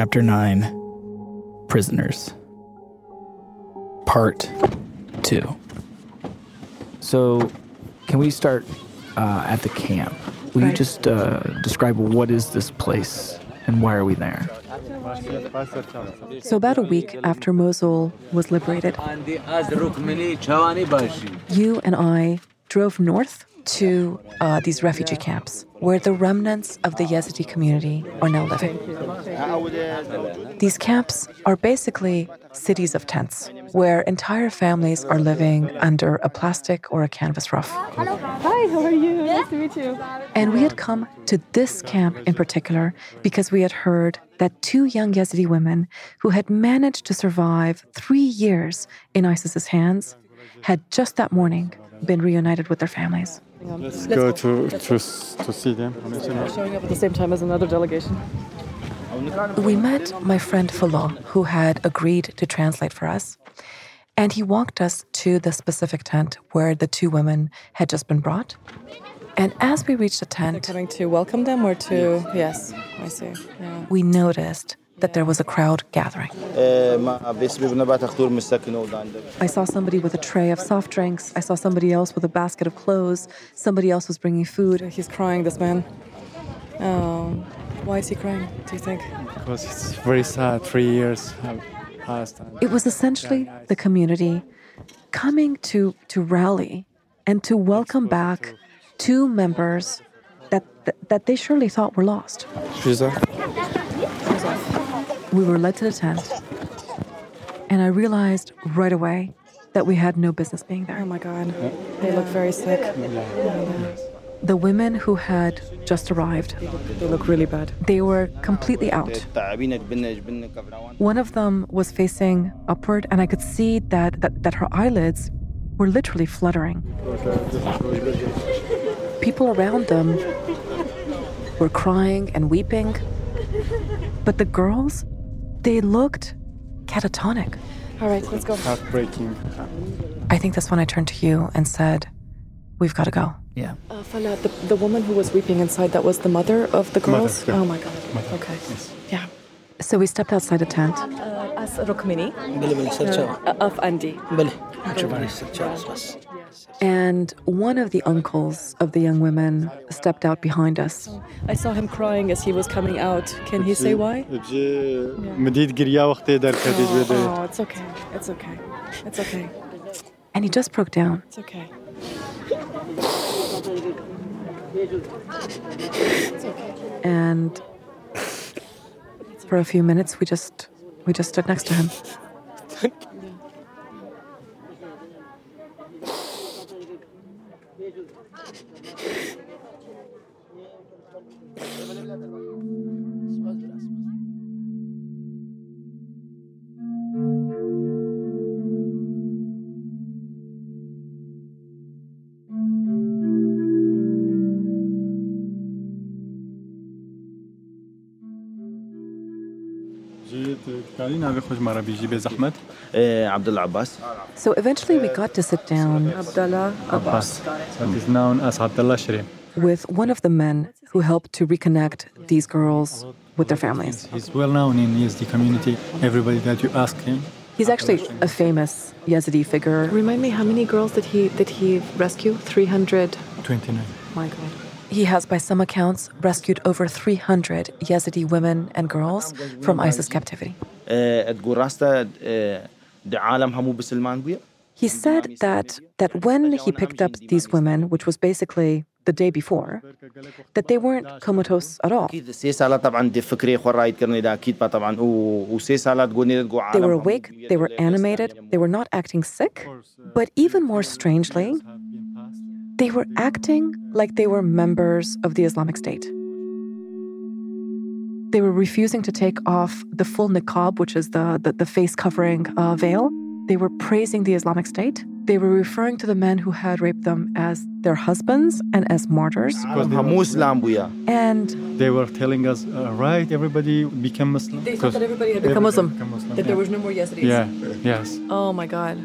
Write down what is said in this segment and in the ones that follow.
Chapter 9 Prisoners. Part 2. So, can we start uh, at the camp? Will you just uh, describe what is this place and why are we there? So, about a week after Mosul was liberated, you and I drove north to uh, these refugee camps where the remnants of the Yazidi community are now living. These camps are basically cities of tents where entire families are living under a plastic or a canvas roof. Hi, how are you? Nice to meet you. And we had come to this camp in particular because we had heard that two young Yazidi women who had managed to survive three years in ISIS's hands had just that morning been reunited with their families. Let's go to, to, s- to see them. Showing up at the same time as another delegation. We met my friend Falah, who had agreed to translate for us, and he walked us to the specific tent where the two women had just been brought. And as we reached the tent, Coming to welcome them or to. Yes, I see. Yeah. we noticed that there was a crowd gathering. I saw somebody with a tray of soft drinks. I saw somebody else with a basket of clothes. Somebody else was bringing food. He's crying, this man. Oh, why is he crying, do you think? Because it's very sad. Three years have passed. It was essentially the community coming to, to rally and to welcome back two members that, that, that they surely thought were lost. We were led to the tent, and I realized right away that we had no business being there. Oh my god. They look very sick. The women who had just arrived, They look really bad. they were completely out. One of them was facing upward, and I could see that, that, that her eyelids were literally fluttering. People around them were crying and weeping, but the girls, they looked catatonic. All right, let's go. heartbreaking. I think that's when I turned to you and said, We've got to go. Yeah. Uh, Falah, the, the woman who was weeping inside, that was the mother of the girls? yeah. Oh my god. Okay. Yeah. So we stepped outside the tent. Uh, as Rukmini uh, of Andy. And one of the uncles of the young women stepped out behind us. I saw him crying as he was coming out. Can he say why? Oh, oh, it's okay. It's okay. It's okay. And he just broke down. It's okay. It's okay. And for a few minutes we just we just stood next to him. So eventually we got to sit down Abdallah Abbas. That is known as Abdullah Shrem. with one of the men who helped to reconnect these girls with their families. He's well known in the Yazidi community. Everybody that you ask him. He's actually a famous Yazidi figure. Remind me, how many girls did he did he rescue? Three hundred. Twenty-nine. My God. He has, by some accounts, rescued over 300 Yazidi women and girls from ISIS captivity. He said that, that when he picked up these women, which was basically the day before that they weren't comatose at all. They were awake, they were animated, they were not acting sick, but even more strangely, they were acting like they were members of the Islamic State. They were refusing to take off the full niqab, which is the, the, the face covering uh, veil. They were praising the Islamic State. They were referring to the men who had raped them as their husbands and as martyrs. عالم همو اسلام بويا And They were telling us, uh, right, everybody become Muslim. They thought Because that everybody had become Muslim. become Muslim, That there yeah. was no more Yazidis. Yeah, yes. Oh my God.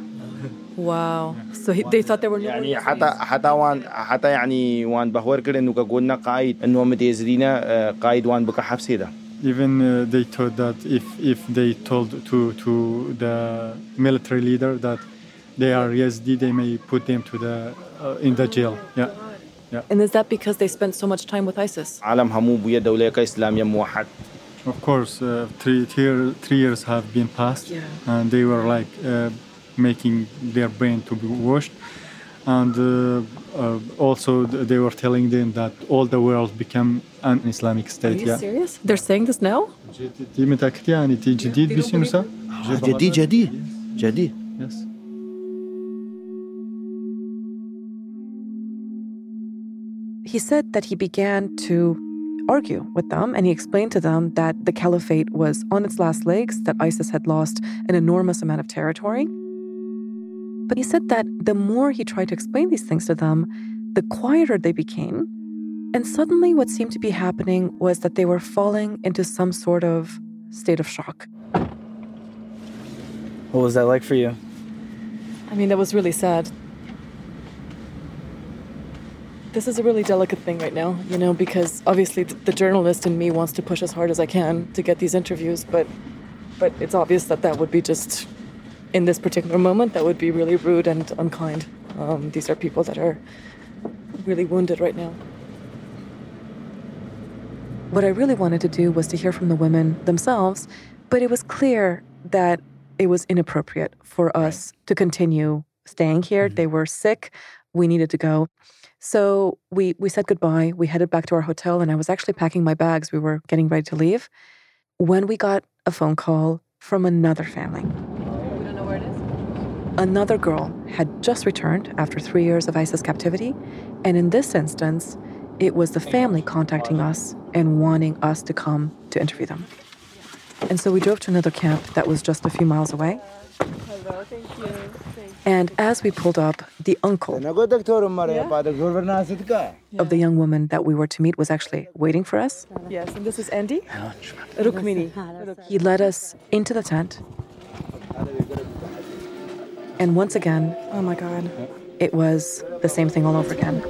Wow. So he, they thought there were no more يعني Yazidis. حتى حتى وان حتى يعني وان بهور كده انه قلنا قايد انه متيزرينا آه، قايد وان بك حبس هذا even uh, they thought that if if they told to to the military leader that they are Yazidi, they may put them to the uh, in the jail. Yeah. And is that because they spent so much time with ISIS? عالم همو بويا دولة كإسلامية موحد Of course, uh, three, three, three years have been passed, Yeah. and they were like uh, making their brain to be washed, and uh, uh, also th- they were telling them that all the world become an Islamic Are state. you yeah. serious? They're saying this now? دي متأكد يعني دي جديد بيصير صح؟ جدي جدي جدي Yes. He said that he began to argue with them and he explained to them that the caliphate was on its last legs, that ISIS had lost an enormous amount of territory. But he said that the more he tried to explain these things to them, the quieter they became. And suddenly, what seemed to be happening was that they were falling into some sort of state of shock. What was that like for you? I mean, that was really sad. This is a really delicate thing right now, you know, because obviously th- the journalist in me wants to push as hard as I can to get these interviews, but but it's obvious that that would be just in this particular moment that would be really rude and unkind. Um, these are people that are really wounded right now. What I really wanted to do was to hear from the women themselves, but it was clear that it was inappropriate for us to continue staying here. They were sick. We needed to go. So we we said goodbye. We headed back to our hotel and I was actually packing my bags. We were getting ready to leave when we got a phone call from another family. We don't know where it is. Another girl had just returned after 3 years of ISIS captivity, and in this instance, it was the family contacting us and wanting us to come to interview them. And so we drove to another camp that was just a few miles away. And as we pulled up, the uncle of the young woman that we were to meet was actually waiting for us. Yes, and this is Andy Rukmini. He led us into the tent. And once again, oh my God, it was the same thing all over again.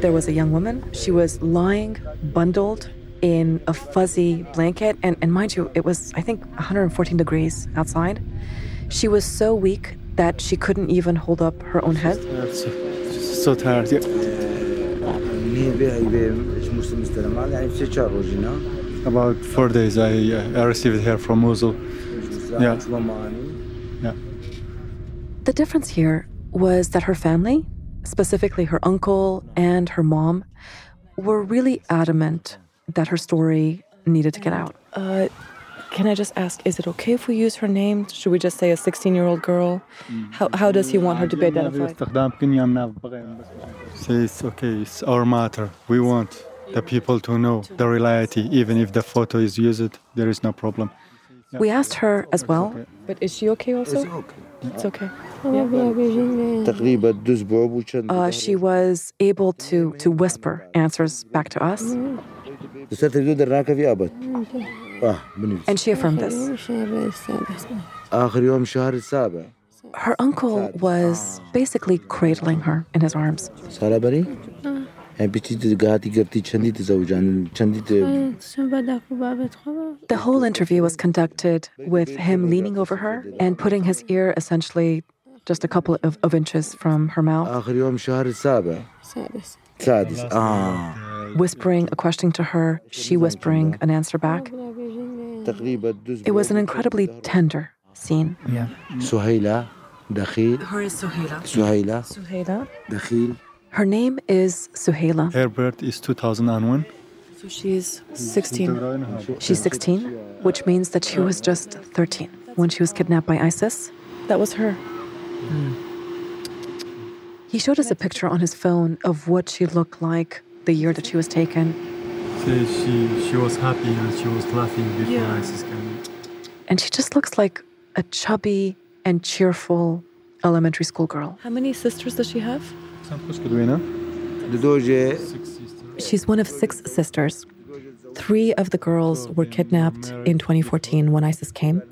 there was a young woman. She was lying, bundled in a fuzzy blanket. And, and mind you, it was, I think, 114 degrees outside. She was so weak that she couldn't even hold up her own head. So, so tired, yeah. About four days I, uh, I received her from Mosul. Yeah. yeah. The difference here was that her family, specifically her uncle and her mom, were really adamant that her story needed to get out. Uh, can I just ask, is it okay if we use her name? Should we just say a 16 year old girl? How, how does he want her to be identified? It's okay, it's our matter. We want the people to know the reality. Even if the photo is used, there is no problem. We asked her as well, but is she okay also? It's okay. Uh, she was able to, to whisper answers back to us. صرت تقدر درناك في ابد اه بني and she affirmed this. اخر يوم شهر السابع Her uncle was basically cradling her in his arms. صار بني يعني بتي قاعدة قرتي شندي تزوجان شندي The whole interview was conducted with him leaning over her and putting his ear essentially just a couple of, of inches from her mouth, اخر يوم شهر السابع سادس اه whispering a question to her, she whispering an answer back. It was an incredibly tender scene. Suhaila Her Suhaila. Suhaila. Her name is Suhaila. Her birth is 2001. So she's 16. She's 16, which means that she was just 13 when she was kidnapped by ISIS. That was her. Mm. He showed us a picture on his phone of what she looked like the year that she was taken. She, she was happy and she was laughing before yeah. ISIS came. And she just looks like a chubby and cheerful elementary school girl. How many sisters does she have? She's one of six sisters. Three of the girls were kidnapped in 2014 when ISIS came.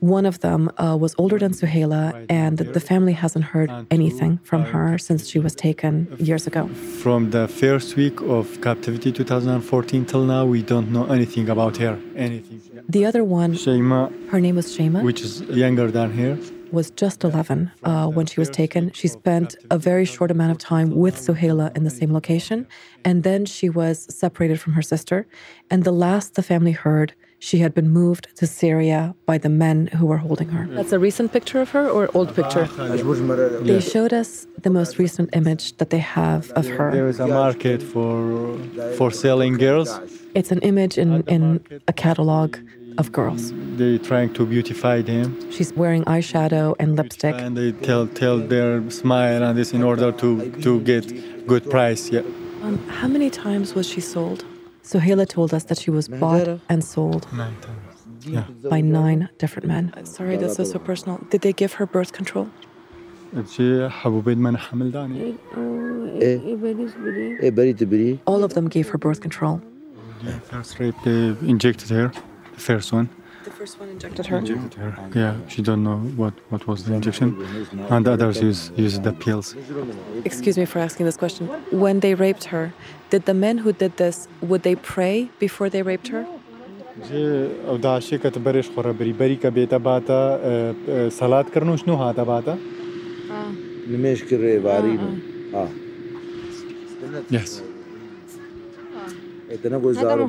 One of them uh, was older than Suhaila, and the family hasn't heard anything from her since she was taken years ago. From the first week of captivity 2014 till now, we don't know anything about her. Anything. The other one, Shaima, her name was Shema, which is younger than her, was just 11 uh, when she was taken. She spent a very short amount of time with Suhaila in the same location, and then she was separated from her sister. And the last the family heard, she had been moved to Syria by the men who were holding her. That's a recent picture of her or old picture? They showed us the most recent image that they have of her. there is a market for for selling girls. It's an image in, in a catalog of girls. They're trying to beautify them, She's wearing eyeshadow and lipstick. and they tell tell their smile and this in order to to get good price. Yeah. Um, how many times was she sold? Suhaila told us that she was bought and sold nine yeah. by nine different men. Sorry, this is so personal. Did they give her birth control? Eh, oh, eh, All of them gave her birth control. First rape, they injected her, the first one. The first one injected her. Injected her. Yeah, she don't know what, what was the injection. And the others use use the pills. Excuse me for asking this question. When they raped her, did the men who did this would they pray before they raped her? او داعشي كتبرش خورا بري بري كبيتا باتا صلاة كرنو شنو هذا باتا؟ نمش كري بارين اه Yes. تنقل زارو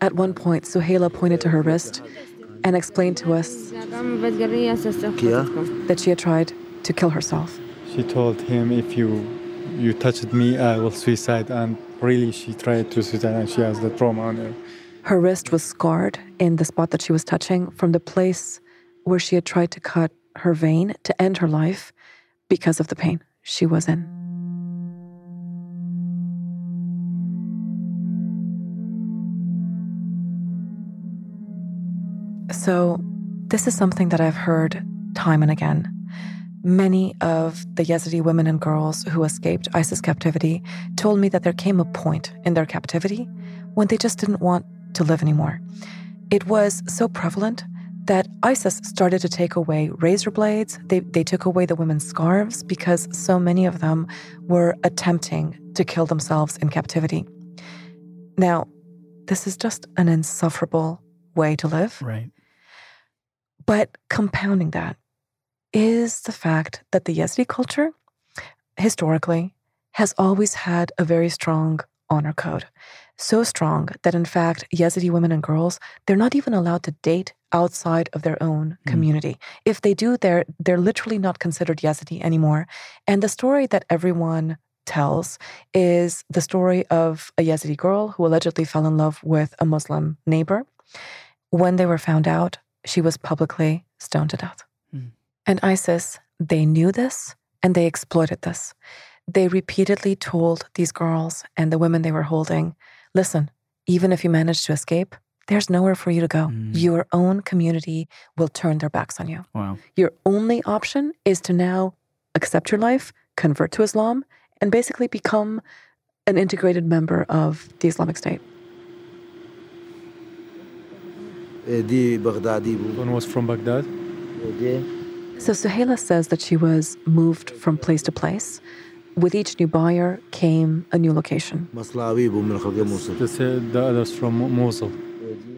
at one point, Suhaila pointed to her wrist and explained to us that she had tried to kill herself. She told him, if you, you touched me, I will suicide. And really, she tried to suicide and she has the trauma on her. Her wrist was scarred in the spot that she was touching from the place where she had tried to cut her vein to end her life because of the pain she was in. So, this is something that I've heard time and again. Many of the Yazidi women and girls who escaped ISIS captivity told me that there came a point in their captivity when they just didn't want to live anymore. It was so prevalent that ISIS started to take away razor blades. They, they took away the women's scarves because so many of them were attempting to kill themselves in captivity. Now, this is just an insufferable way to live. Right. But compounding that is the fact that the Yazidi culture, historically, has always had a very strong honor code. So strong that, in fact, Yazidi women and girls, they're not even allowed to date outside of their own mm. community. If they do, they're, they're literally not considered Yazidi anymore. And the story that everyone tells is the story of a Yazidi girl who allegedly fell in love with a Muslim neighbor. When they were found out, she was publicly stoned to death. Hmm. And ISIS, they knew this and they exploited this. They repeatedly told these girls and the women they were holding listen, even if you manage to escape, there's nowhere for you to go. Mm. Your own community will turn their backs on you. Wow. Your only option is to now accept your life, convert to Islam, and basically become an integrated member of the Islamic State. the Baghdadi. One was from Baghdad. So Suhaila says that she was moved from place to place. With each new buyer came a new location. The others from Mosul.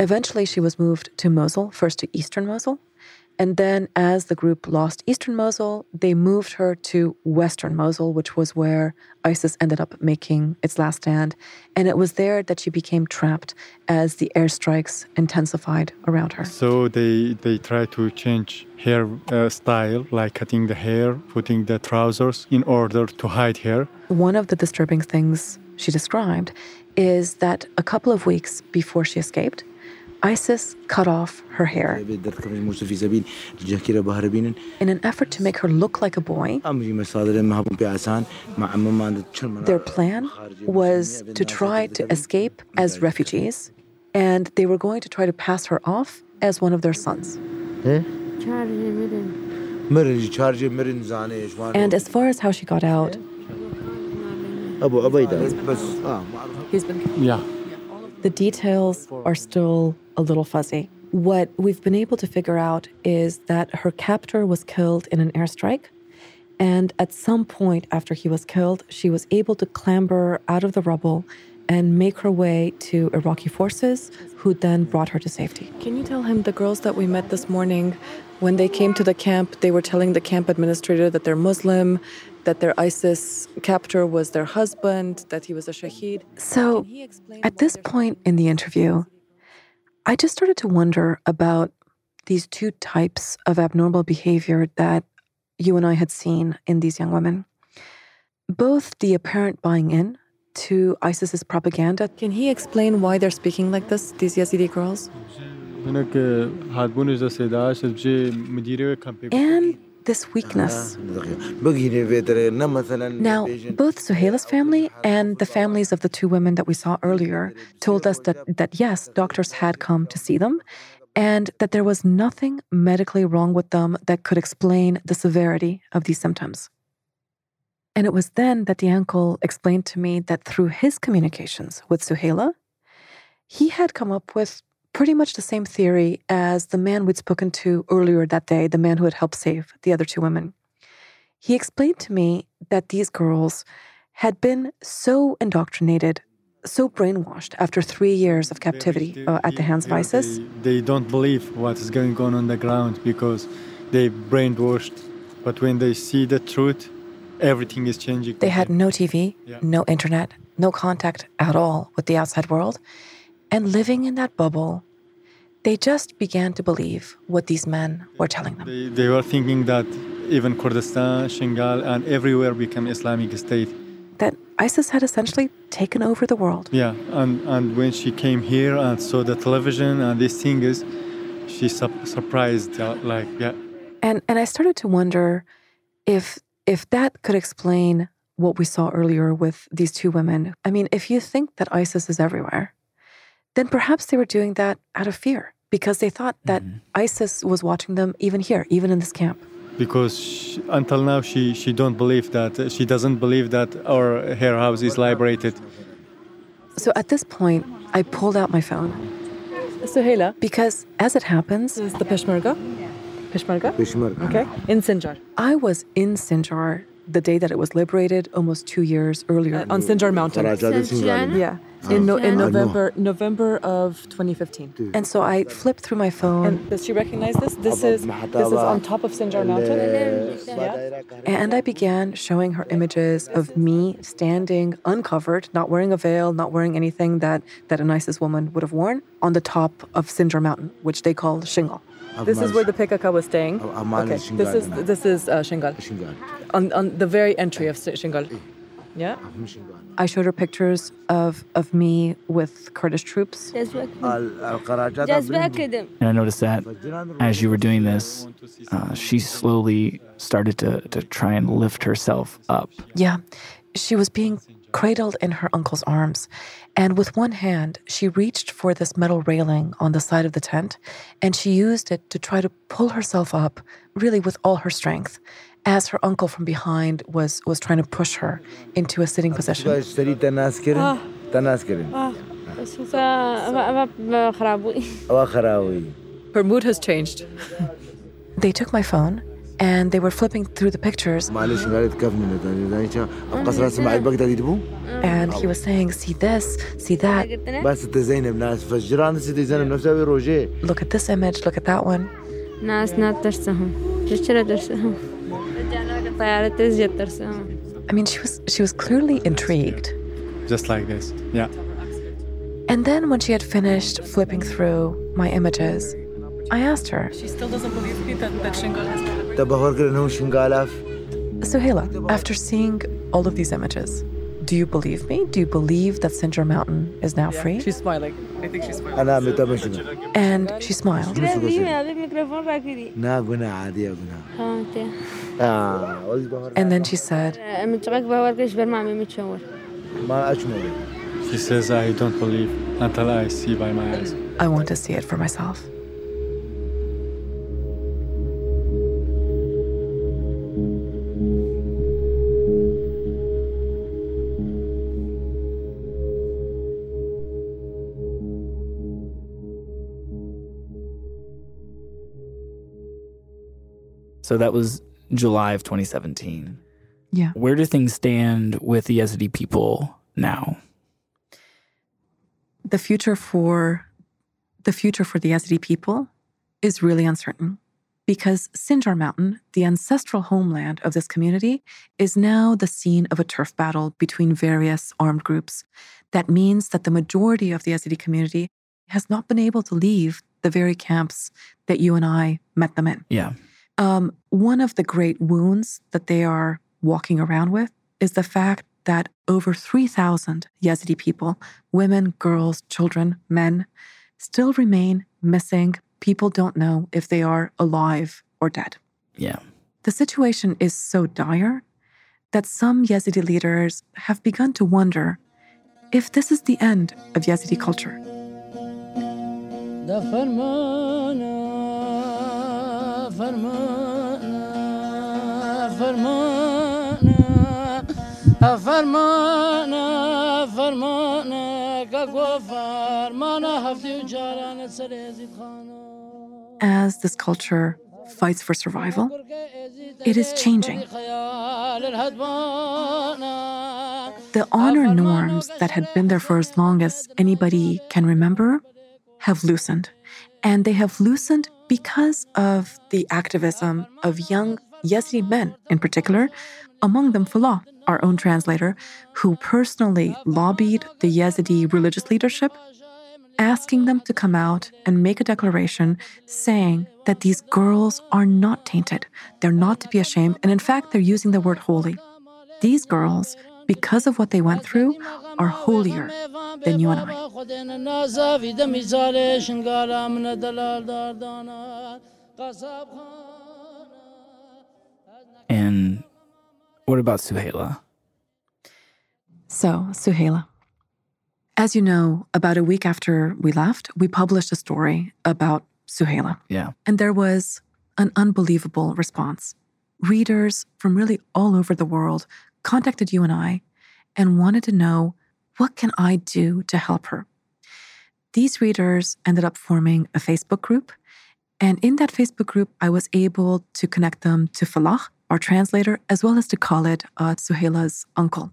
Eventually, she was moved to Mosul, first to eastern Mosul, and then, as the group lost eastern Mosul, they moved her to western Mosul, which was where ISIS ended up making its last stand. And it was there that she became trapped as the airstrikes intensified around her. So they they try to change hair uh, style, like cutting the hair, putting the trousers in order to hide her. One of the disturbing things she described is that a couple of weeks before she escaped, Isis cut off her hair. In an effort to make her look like a boy, their plan was to try to escape as refugees, and they were going to try to pass her off as one of their sons. And as far as how she got out, Abu Ubaida. Yeah. The details are still a little fuzzy. what we've been able to figure out is that her captor was killed in an airstrike. And at some point after he was killed, she was able to clamber out of the rubble and make her way to Iraqi forces, who then brought her to safety. Can you tell him the girls that we met this morning, when they came to the camp, they were telling the camp administrator that they're Muslim, that their ISIS captor was their husband, that he was a shaheed. So, Can he explain at this point in the interview, I just started to wonder about these two types of abnormal behavior that you and I had seen in these young women. Both the apparent buying in to ISIS's propaganda. Can he explain why they're speaking like this, these Yazidi girls? And this weakness. Now, both Suhaila's family and the families of the two women that we saw earlier told us that, that yes, doctors had come to see them and that there was nothing medically wrong with them that could explain the severity of these symptoms. And it was then that the uncle explained to me that through his communications with Suhela, he had come up with pretty much the same theory as the man we'd spoken to earlier that day, the man who had helped save the other two women. He explained to me that these girls had been so indoctrinated, so brainwashed after three years of captivity uh, at the hands of ISIS. They, they don't believe what is going on on the ground because they brainwashed. But when they see the truth, everything is changing. They had no TV, Yeah. no internet, no contact at all with the outside world. And living in that bubble, they just began to believe what these men were telling them. They, they were thinking that even Kurdistan, Shingal, and everywhere became Islamic State. That ISIS had essentially taken over the world. Yeah, and, and when she came here and saw the television and these things, she sup- surprised, uh, like, yeah. And and I started to wonder if if that could explain what we saw earlier with these two women. I mean, if you think that ISIS is everywhere, then perhaps they were doing that out of fear because they thought that mm-hmm. ISIS was watching them even here, even in this camp. Because she, until now she she don't believe that she doesn't believe that our her house is liberated. So at this point, I pulled out my phone. Suhaila. Because as it happens, this is the Peshmerga. Peshmerga. Peshmerga. Okay. In Sinjar. I was in Sinjar the day that it was liberated, almost two years earlier. Uh, on Sinjar Mountain. Sinjar. Yeah in, no, in November November of 2015. And so I flipped through my phone. And does she recognize this? This is this is on top of Sinjar Mountain. Yeah. And I began showing her images of me standing uncovered, not wearing a veil, not wearing anything that that an ISIS woman would have worn, on the top of Sinjar Mountain, which they call Shingal. This is where the Pekaka was staying. Okay. This is this is uh, Shingal. On, on the very entry of Shingal. Yeah. I showed her pictures of, of me with Kurdish troops. And I noticed that as you were doing this, uh, she slowly started to, to try and lift herself up. Yeah. She was being cradled in her uncle's arms. And with one hand, she reached for this metal railing on the side of the tent and she used it to try to pull herself up, really with all her strength as her uncle from behind was, was trying to push her into a sitting position. Her mood has changed. they took my phone and they were flipping through the pictures. and he was saying, see this, see that. Look at this image, look at that one. I mean, she was she was clearly intrigued. Just like this, yeah. And then when she had finished flipping through my images, I asked her. She still doesn't believe me that, that Shingala has Suhaila, after seeing all of these images, do you believe me? Do you believe that Sinjar Mountain is now yeah, free? She's smiling. I think she's smiling. And she smiled. And then she said, She says, I don't believe until I see by my eyes. I want to see it for myself. So that was July of 2017. Yeah. Where do things stand with the Yazidi people now? The future for the future for the Yazidi people is really uncertain because Sinjar Mountain, the ancestral homeland of this community, is now the scene of a turf battle between various armed groups. That means that the majority of the Yazidi community has not been able to leave the very camps that you and I met them in. Yeah. Um, one of the great wounds that they are walking around with is the fact that over 3,000 Yazidi people, women, girls, children, men, still remain missing. People don't know if they are alive or dead. Yeah. The situation is so dire that some Yazidi leaders have begun to wonder if this is the end of Yazidi culture. As this culture fights for survival, it is changing. The honor norms that had been there for as long as anybody can remember have loosened. And they have loosened because of the activism of young Yazidi men in particular, among them Falah, our own translator, who personally lobbied the Yazidi religious leadership, asking them to come out and make a declaration saying that these girls are not tainted. They're not to be ashamed. And in fact, they're using the word holy. These girls, because of what they went through, are holier than you and I. And what about Suhaila? So, Suhaila. As you know, about a week after we left, we published a story about Suhaila. Yeah. And there was an unbelievable response. Readers from really all over the world contacted you and I and wanted to know what can I do to help her? These readers ended up forming a Facebook group. And in that Facebook group, I was able to connect them to Falah, our translator, as well as to Khalid, uh, Suhaila's uncle.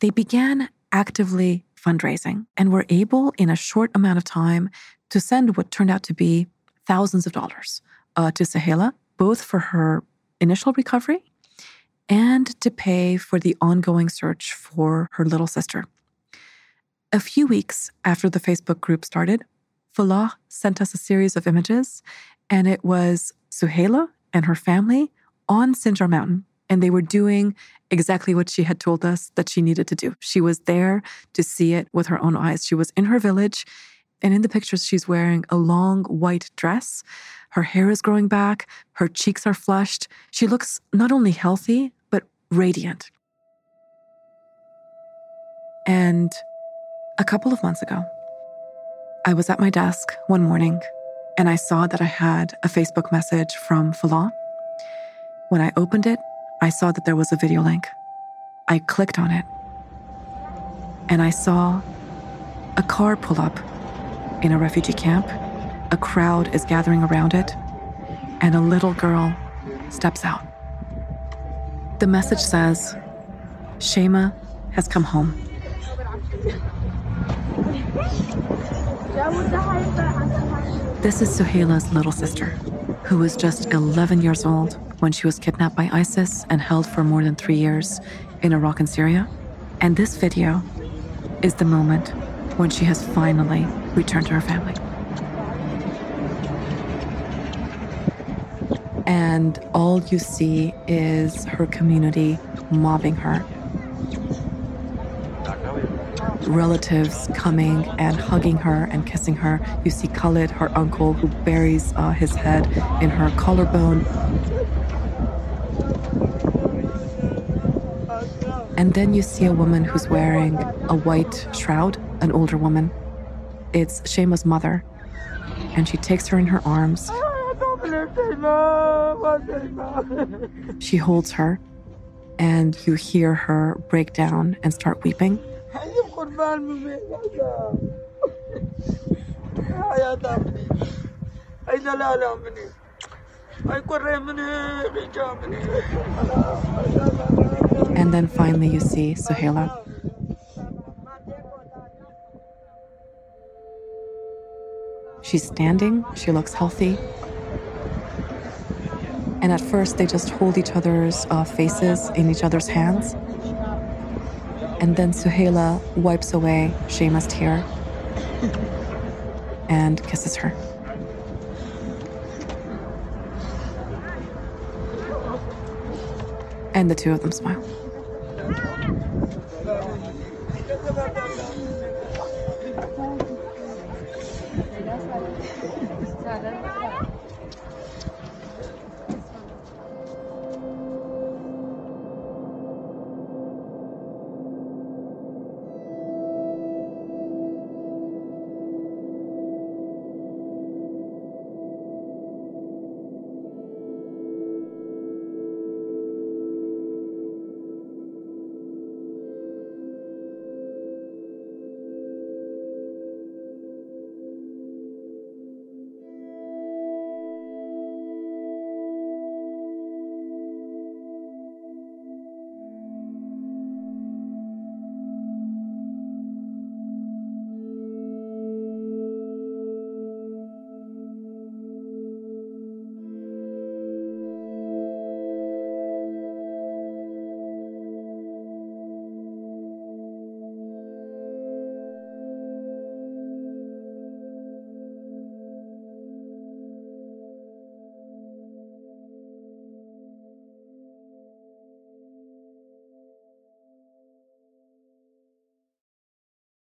They began actively fundraising and were able, in a short amount of time, to send what turned out to be thousands of dollars uh, to Suhaila, both for her initial recovery and to pay for the ongoing search for her little sister. A few weeks after the Facebook group started, Falah sent us a series of images, and it was Suhaila and her family on Sinjar Mountain. And they were doing exactly what she had told us that she needed to do. She was there to see it with her own eyes. She was in her village, and in the pictures, she's wearing a long white dress. Her hair is growing back, her cheeks are flushed. She looks not only healthy, radiant. And a couple of months ago, I was at my desk one morning and I saw that I had a Facebook message from Falah. When I opened it, I saw that there was a video link. I clicked on it and I saw a car pull up in a refugee camp. A crowd is gathering around it, and a little girl steps out. The message says, Shema has come home. This is Suhaila's little sister, who was just 11 years old when she was kidnapped by ISIS and held for more than three years in Iraq and Syria. And this video is the moment when she has finally returned to her family. And all you see is her community mobbing her. Relatives coming and hugging her and kissing her. You see Khalid, her uncle, who buries uh, his head in her collarbone. And then you see a woman who's wearing a white shroud, an older woman. It's Shema's mother. And she takes her in her arms. She holds her, and you hear her break down and start weeping. And then finally, you see Suhaila. She's standing, she looks healthy. And at first, they just hold each other's uh, faces in each other's hands. And then Suhaila wipes away Shayma's tear and kisses her. And the two of them smile.